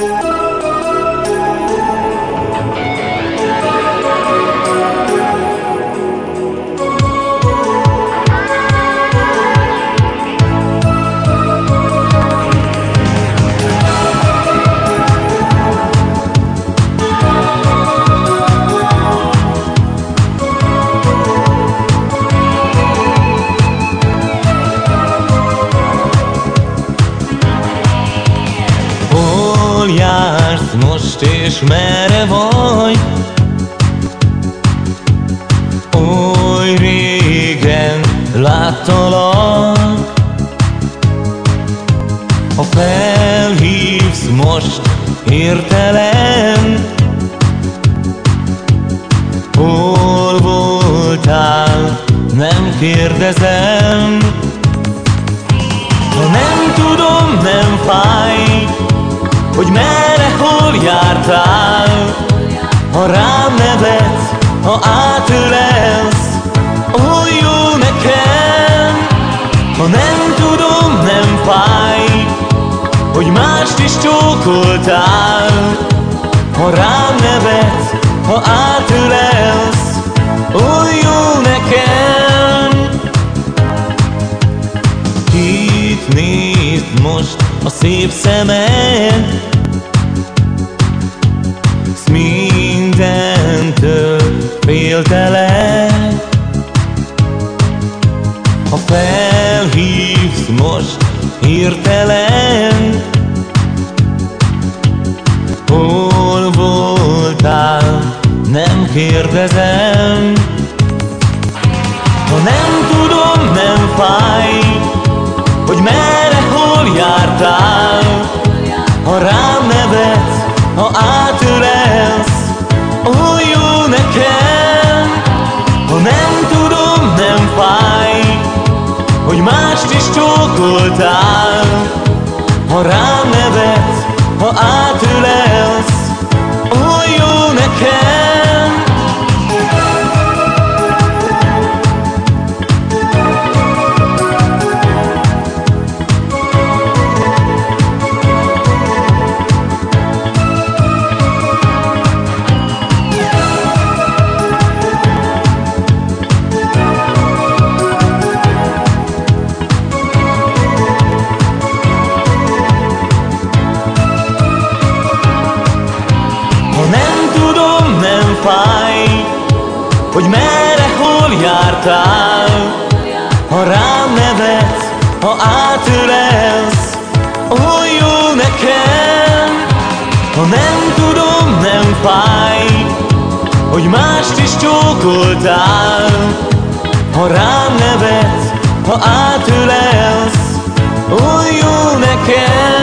most és merre vagy? Oly régen láttalak. Ha felhívsz most hirtelen Hol voltál, nem kérdezem. Ha nem tudom, nem fáj Hogy merre, hol jártál Ha rám nevetsz, ha átölelsz Oly jó nekem. Ha nem tudom, nem fáj Hogy mást is csókoltál. Ha rám nevetsz, ha átölelsz Oly jó nekem. Kit nézd most a szép szemed mindentől féltelek Ha felhívsz most hirtelen Hol voltál, nem kérdezem. Ha nem tudom, nem fáj Hogy merre, hol jártál. Ha rám nevetsz, ha átölelsz is csókoltál. Ha rám fáj Hogy merre, hol jártál. Ha rám nevetsz, ha átölelsz Ó, jó nekem. Ha nem tudom, nem fáj Hogy mást is csókoltál. Ha rám nevetsz, ha átölelsz Ó, jó nekem